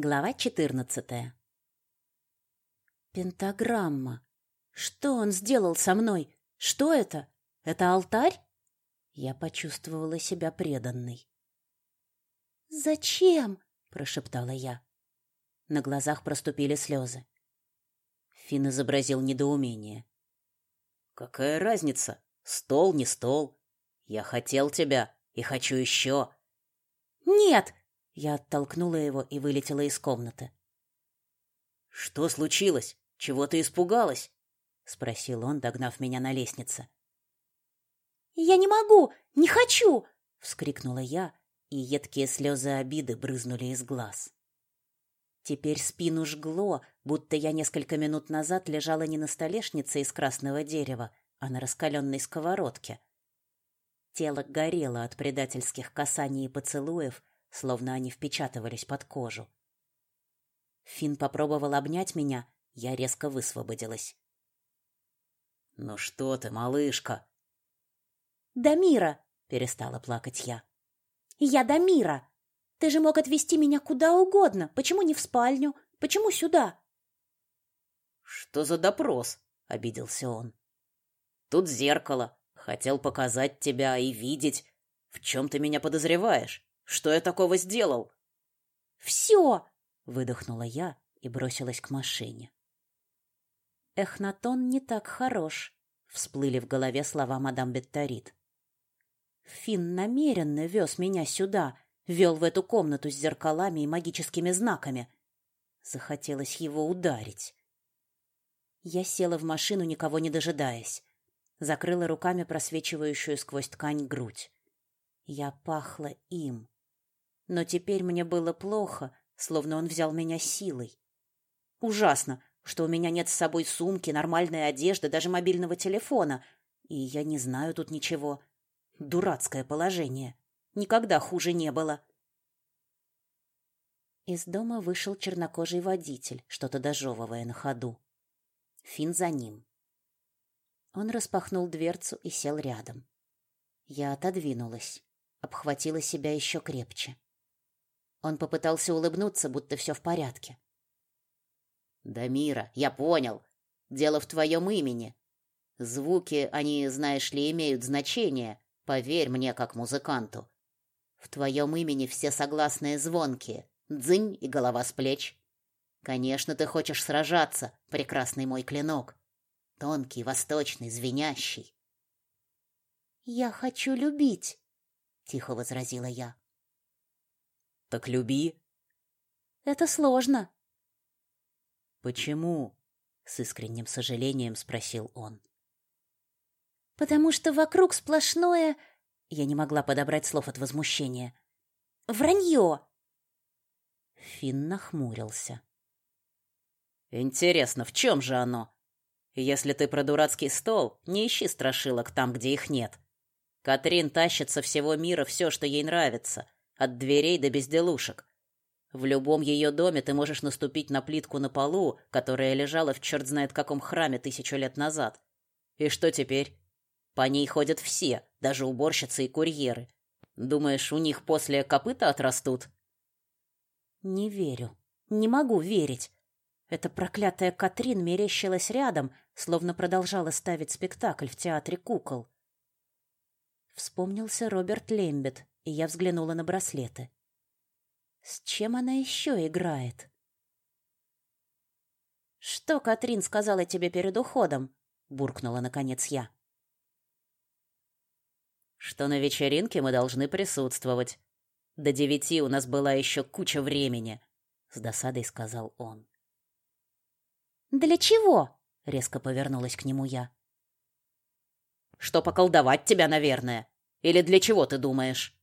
Глава 14. Пентаграмма. Что он сделал со мной? Что это? Это алтарь? Я почувствовала себя преданной. Зачем? прошептала я. На глазах проступили слезы. Фин изобразил недоумение. Какая разница? Стол не стол. Я хотел тебя и хочу еще. Нет, я оттолкнула его и вылетела из комнаты. Что случилось? Чего ты испугалась? спросил он, догнав меня на лестнице. Я не могу, не хочу, вскрикнула я, и едкие слезы обиды брызнули из глаз. Теперь спину жгло, будто я несколько минут назад лежала не на столешнице из красного дерева, а на раскаленной сковородке. Тело горело от предательских касаний и поцелуев, словно они впечатывались под кожу. Фин попробовал обнять меня, я резко высвободилась. «Ну что ты, малышка?» «Дамира!» — перестала плакать я. «Я Дамира! Ты же мог отвезти меня куда угодно. Почему не в спальню? Почему сюда?» «Что за допрос?» — обиделся он. «Тут зеркало. Хотел показать тебя и видеть. В чем ты меня подозреваешь?» Что я такого сделал? Все! выдохнула я и бросилась к машине. Эхнатон не так хорош, всплыли в голове слова мадам Бетторит. Фин намеренно вез меня сюда, вел в эту комнату с зеркалами и магическими знаками. Захотелось его ударить. Я села в машину, никого не дожидаясь. Закрыла руками просвечивающую сквозь ткань грудь. Я пахла им но теперь мне было плохо, словно он взял меня силой. Ужасно, что у меня нет с собой сумки, нормальной одежды, даже мобильного телефона, и я не знаю тут ничего. Дурацкое положение. Никогда хуже не было. Из дома вышел чернокожий водитель, что-то дожевывая на ходу. Фин за ним. Он распахнул дверцу и сел рядом. Я отодвинулась, обхватила себя еще крепче. Он попытался улыбнуться, будто все в порядке. Да мира, я понял. Дело в твоем имени. Звуки, они, знаешь ли, имеют значение. Поверь мне, как музыканту. В твоем имени все согласные звонкие. Дзынь и голова с плеч. Конечно, ты хочешь сражаться, прекрасный мой клинок. Тонкий, восточный, звенящий. Я хочу любить, тихо возразила я. Так люби. Это сложно. Почему? С искренним сожалением спросил он. Потому что вокруг сплошное... Я не могла подобрать слов от возмущения. Вранье. Финн нахмурился. Интересно, в чем же оно? Если ты про дурацкий стол, не ищи страшилок там, где их нет. Катрин тащит со всего мира все, что ей нравится, от дверей до безделушек. В любом ее доме ты можешь наступить на плитку на полу, которая лежала в черт знает каком храме тысячу лет назад. И что теперь? По ней ходят все, даже уборщицы и курьеры. Думаешь, у них после копыта отрастут? Не верю. Не могу верить. Эта проклятая Катрин мерещилась рядом, словно продолжала ставить спектакль в театре кукол. Вспомнился Роберт Лембет, и я взглянула на браслеты. С чем она еще играет? Что Катрин сказала тебе перед уходом? буркнула наконец я. Что на вечеринке мы должны присутствовать. До девяти у нас была еще куча времени, с досадой сказал он. Для чего? резко повернулась к нему я. Что поколдовать тебя, наверное. Или для чего ты думаешь?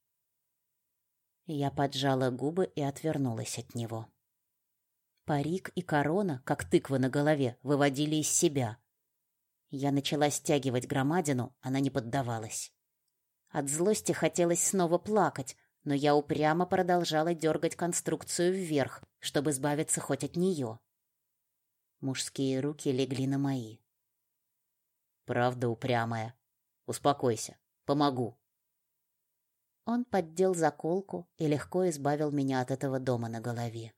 Я поджала губы и отвернулась от него. Парик и корона, как тыква на голове, выводили из себя. Я начала стягивать громадину, она не поддавалась. От злости хотелось снова плакать, но я упрямо продолжала дергать конструкцию вверх, чтобы избавиться хоть от нее. Мужские руки легли на мои. Правда упрямая. Успокойся, помогу. Он поддел заколку и легко избавил меня от этого дома на голове.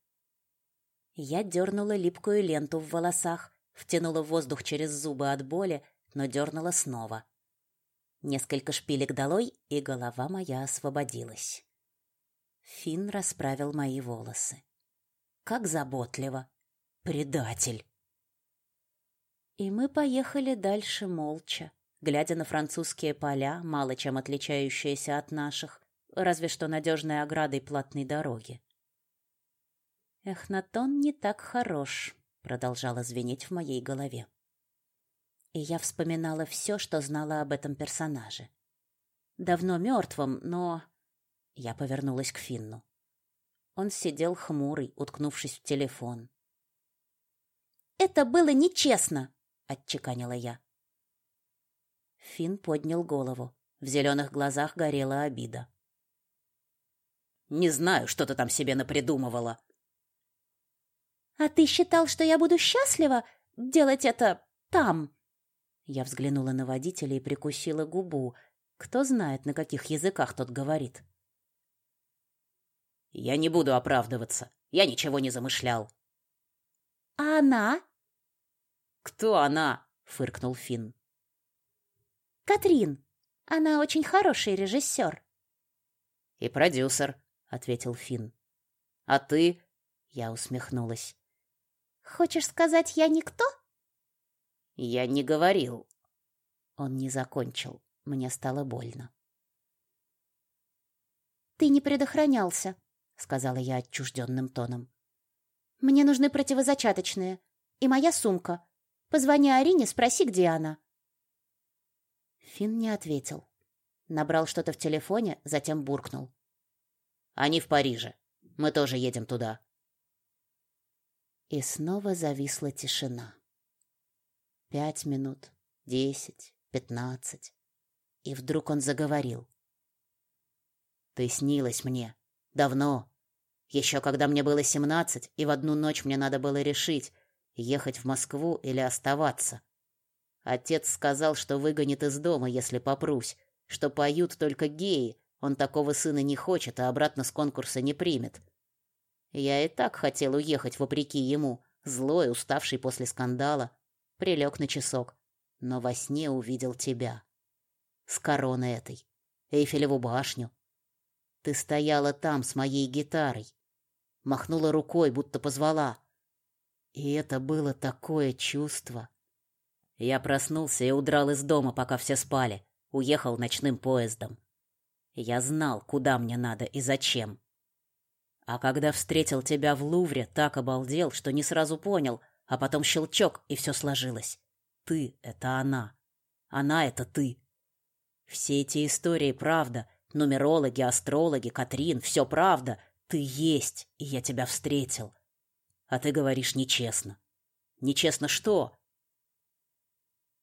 Я дернула липкую ленту в волосах, втянула воздух через зубы от боли, но дернула снова. Несколько шпилек долой, и голова моя освободилась. Фин расправил мои волосы. Как заботливо. Предатель. И мы поехали дальше молча, глядя на французские поля, мало чем отличающиеся от наших, разве что надежной оградой платной дороги. Эхнатон не так хорош, продолжала звенеть в моей голове. И я вспоминала все, что знала об этом персонаже. Давно мертвом, но я повернулась к Финну. Он сидел хмурый, уткнувшись в телефон. Это было нечестно, отчеканила я. Фин поднял голову. В зеленых глазах горела обида. Не знаю, что ты там себе напридумывала. А ты считал, что я буду счастлива делать это там? Я взглянула на водителя и прикусила губу. Кто знает, на каких языках тот говорит. Я не буду оправдываться. Я ничего не замышлял. А она? Кто она? фыркнул Фин. Катрин. Она очень хороший режиссер. И продюсер, ответил Фин. А ты? Я усмехнулась. Хочешь сказать, я никто? Я не говорил. Он не закончил. Мне стало больно. Ты не предохранялся, сказала я отчужденным тоном. Мне нужны противозачаточные и моя сумка. Позвони Арине, спроси, где она. Фин не ответил. Набрал что-то в телефоне, затем буркнул: "Они в Париже. Мы тоже едем туда". И снова зависла тишина. Пять минут, десять, пятнадцать. И вдруг он заговорил. Ты снилась мне давно, еще когда мне было семнадцать, и в одну ночь мне надо было решить, ехать в Москву или оставаться. Отец сказал, что выгонит из дома, если попрусь, что поют только геи. Он такого сына не хочет, а обратно с конкурса не примет. Я и так хотел уехать вопреки ему, злой, уставший после скандала, прилег на часок, но во сне увидел тебя. С короной этой, Эйфелеву башню. Ты стояла там с моей гитарой, махнула рукой, будто позвала. И это было такое чувство. Я проснулся и удрал из дома, пока все спали, уехал ночным поездом. Я знал, куда мне надо и зачем. А когда встретил тебя в Лувре, так обалдел, что не сразу понял, а потом щелчок, и все сложилось. Ты — это она. Она — это ты. Все эти истории — правда. Нумерологи, астрологи, Катрин — все правда. Ты есть, и я тебя встретил. А ты говоришь нечестно. Нечестно что?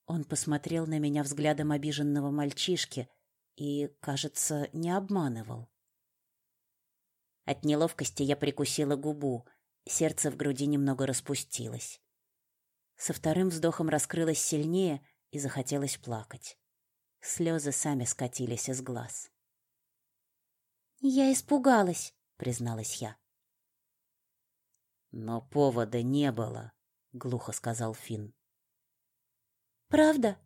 Он посмотрел на меня взглядом обиженного мальчишки и, кажется, не обманывал. От неловкости я прикусила губу, сердце в груди немного распустилось. Со вторым вздохом раскрылось сильнее и захотелось плакать. Слезы сами скатились из глаз. «Я испугалась», — призналась я. «Но повода не было», — глухо сказал Финн. «Правда?»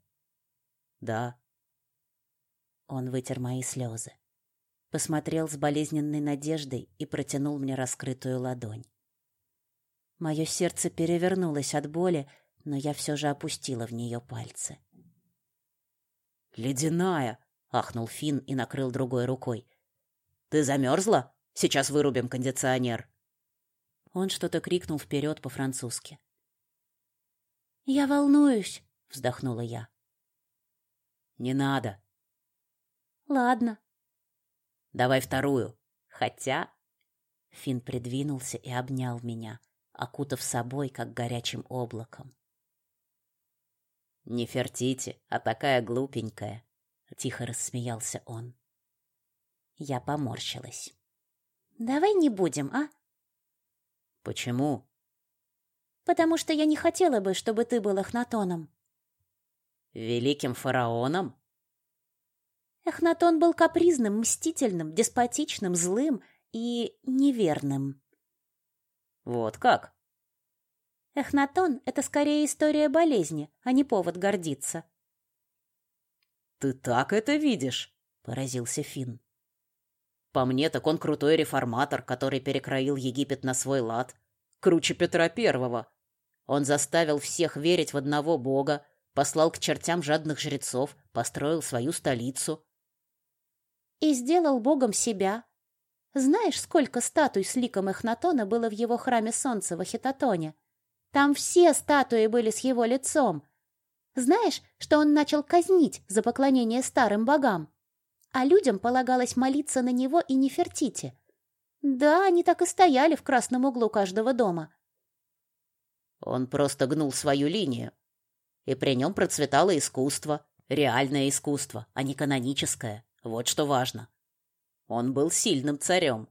«Да». Он вытер мои слезы посмотрел с болезненной надеждой и протянул мне раскрытую ладонь. Мое сердце перевернулось от боли, но я все же опустила в нее пальцы. «Ледяная!» — ахнул Фин и накрыл другой рукой. «Ты замерзла? Сейчас вырубим кондиционер!» Он что-то крикнул вперед по-французски. «Я волнуюсь!» — вздохнула я. «Не надо!» «Ладно!» Давай вторую. Хотя Фин придвинулся и обнял меня, окутав собой как горячим облаком. Не фертите, а такая глупенькая, тихо рассмеялся он. Я поморщилась. Давай не будем, а? Почему? Потому что я не хотела бы, чтобы ты был Эхнатоном. Великим фараоном? Эхнатон был капризным, мстительным, деспотичным, злым и неверным. Вот как? Эхнатон — это скорее история болезни, а не повод гордиться. «Ты так это видишь?» — поразился Финн. «По мне, так он крутой реформатор, который перекроил Египет на свой лад. Круче Петра Первого. Он заставил всех верить в одного бога, послал к чертям жадных жрецов, построил свою столицу. И сделал богом себя. Знаешь, сколько статуй с ликом Эхнатона было в его храме солнца в Ахитотоне? Там все статуи были с его лицом. Знаешь, что он начал казнить за поклонение старым богам? А людям полагалось молиться на него и Нефертити. Да, они так и стояли в красном углу каждого дома. Он просто гнул свою линию. И при нем процветало искусство, реальное искусство, а не каноническое. Вот что важно. Он был сильным царем.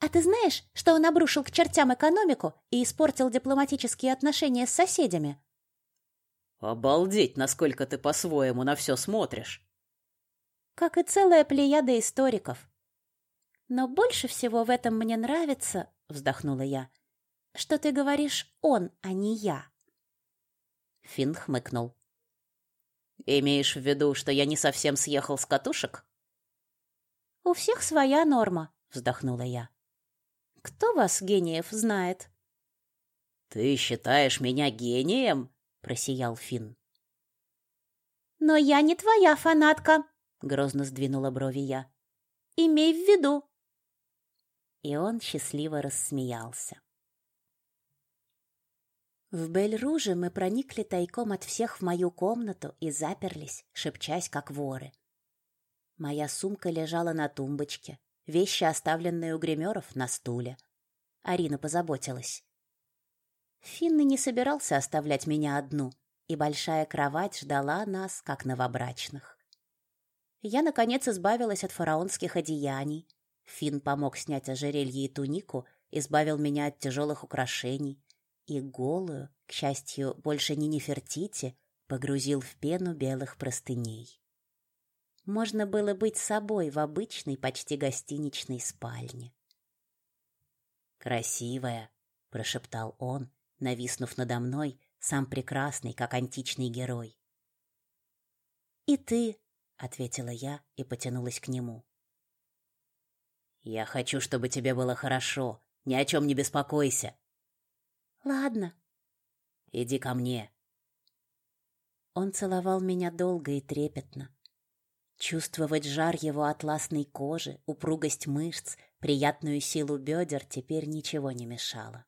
А ты знаешь, что он обрушил к чертям экономику и испортил дипломатические отношения с соседями? Обалдеть, насколько ты по-своему на все смотришь. Как и целая плеяда историков. Но больше всего в этом мне нравится, вздохнула я, что ты говоришь «он», а не «я». Финн хмыкнул. «Имеешь в виду, что я не совсем съехал с катушек?» «У всех своя норма», — вздохнула я. «Кто вас, гениев, знает?» «Ты считаешь меня гением?» — просиял Финн. «Но я не твоя фанатка», — грозно сдвинула брови я. «Имей в виду». И он счастливо рассмеялся. В Бель-Руже мы проникли тайком от всех в мою комнату и заперлись, шепчась, как воры. Моя сумка лежала на тумбочке, вещи, оставленные у гримеров, на стуле. Арина позаботилась. Финны не собирался оставлять меня одну, и большая кровать ждала нас, как новобрачных. Я, наконец, избавилась от фараонских одеяний. Фин помог снять ожерелье и тунику, избавил меня от тяжелых украшений, и голую, к счастью, больше не Нефертити, погрузил в пену белых простыней. Можно было быть собой в обычной, почти гостиничной спальне. «Красивая», — прошептал он, нависнув надо мной, сам прекрасный, как античный герой. «И ты», — ответила я и потянулась к нему. «Я хочу, чтобы тебе было хорошо. Ни о чем не беспокойся. Ладно. Иди ко мне. Он целовал меня долго и трепетно. Чувствовать жар его атласной кожи, упругость мышц, приятную силу бедер теперь ничего не мешало.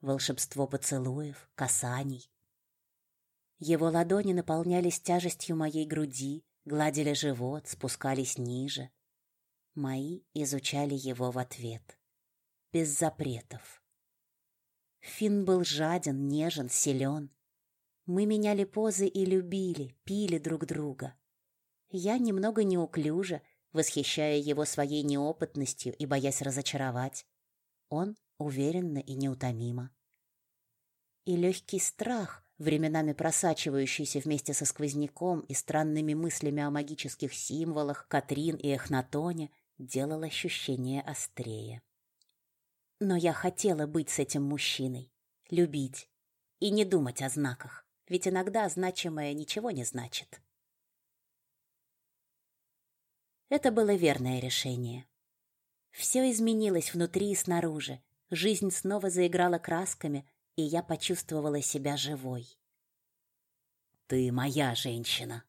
Волшебство поцелуев, касаний. Его ладони наполнялись тяжестью моей груди, гладили живот, спускались ниже. Мои изучали его в ответ. Без запретов. Фин был жаден, нежен, силен. Мы меняли позы и любили, пили друг друга. Я немного неуклюже, восхищая его своей неопытностью и боясь разочаровать. Он уверенно и неутомимо. И легкий страх, временами просачивающийся вместе со сквозняком и странными мыслями о магических символах Катрин и Эхнатоне, делал ощущение острее. Но я хотела быть с этим мужчиной, любить и не думать о знаках, ведь иногда значимое ничего не значит. Это было верное решение. Все изменилось внутри и снаружи. Жизнь снова заиграла красками, и я почувствовала себя живой. Ты моя женщина,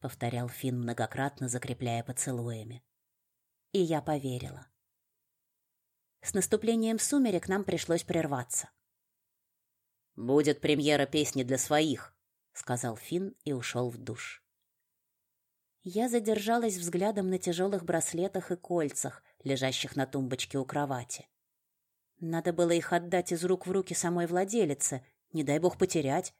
повторял Финн многократно, закрепляя поцелуями. И я поверила. С наступлением сумерек нам пришлось прерваться. Будет премьера песни для своих, сказал Фин и ушел в душ. Я задержалась взглядом на тяжелых браслетах и кольцах, лежащих на тумбочке у кровати. Надо было их отдать из рук в руки самой владелице, не дай бог потерять.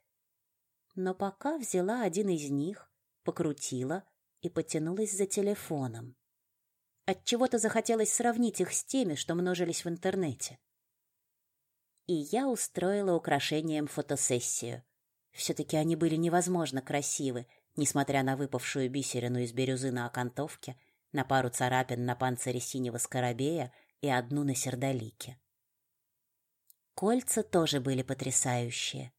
Но пока взяла один из них, покрутила и потянулась за телефоном. От чего-то захотелось сравнить их с теми, что множились в интернете. И я устроила украшением фотосессию. все таки они были невозможно красивы, несмотря на выпавшую бисерину из бирюзы на окантовке, на пару царапин на панцире синего скоробея и одну на сердолике. Кольца тоже были потрясающие.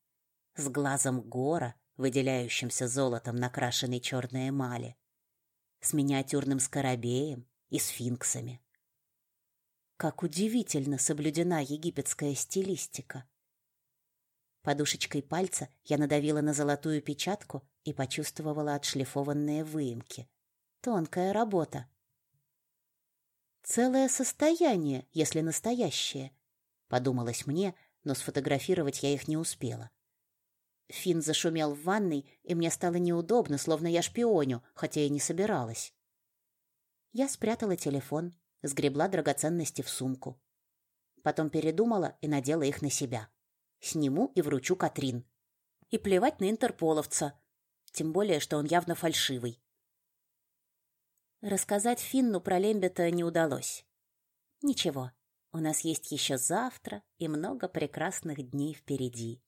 С глазом гора, выделяющимся золотом накрашенной черной эмали. С миниатюрным скоробеем и сфинксами. Как удивительно соблюдена египетская стилистика. Подушечкой пальца я надавила на золотую печатку и почувствовала отшлифованные выемки. Тонкая работа. Целое состояние, если настоящее, подумалось мне, но сфотографировать я их не успела. Фин зашумел в ванной, и мне стало неудобно, словно я шпионю, хотя и не собиралась. Я спрятала телефон, сгребла драгоценности в сумку. Потом передумала и надела их на себя. Сниму и вручу Катрин. И плевать на интерполовца, тем более, что он явно фальшивый. Рассказать Финну про Лембета не удалось. Ничего, у нас есть еще завтра и много прекрасных дней впереди.